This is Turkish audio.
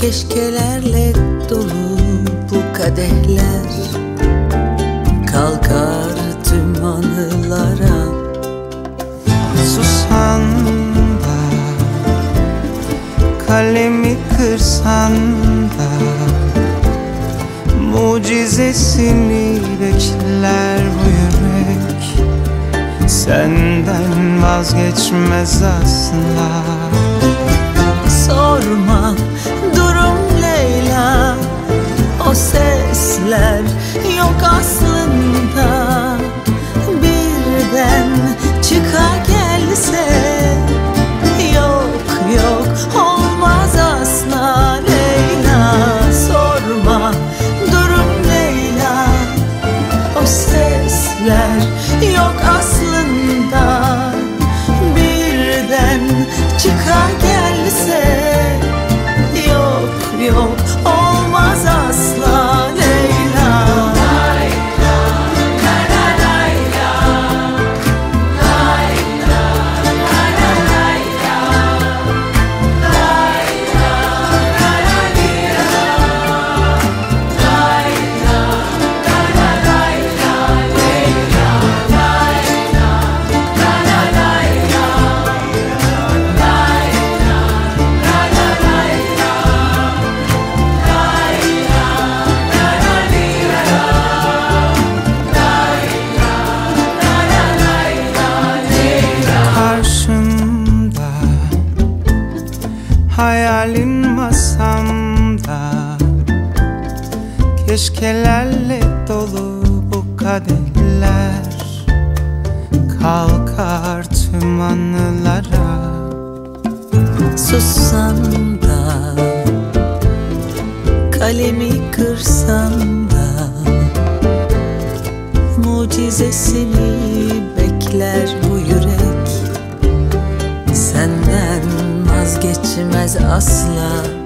Keşkelerle dolu bu kadehler. Kalkar tüm anılara. Susan da Kalemi kırsan da Mucizesini bekler bu yürek. Senden vazgeçmez asla Sorma o sesler yok aslında. Birden çıka gelse Yok yok olmaz asla. Leyla Sorma durum Leyla. O sesler yok aslında. Birden çıka gelse Hayalin masamda. Keşkelerle dolu bu kadehler Kalkar tüm anılara. Sussan da Kalemi kırsan da Mucizesi az aszla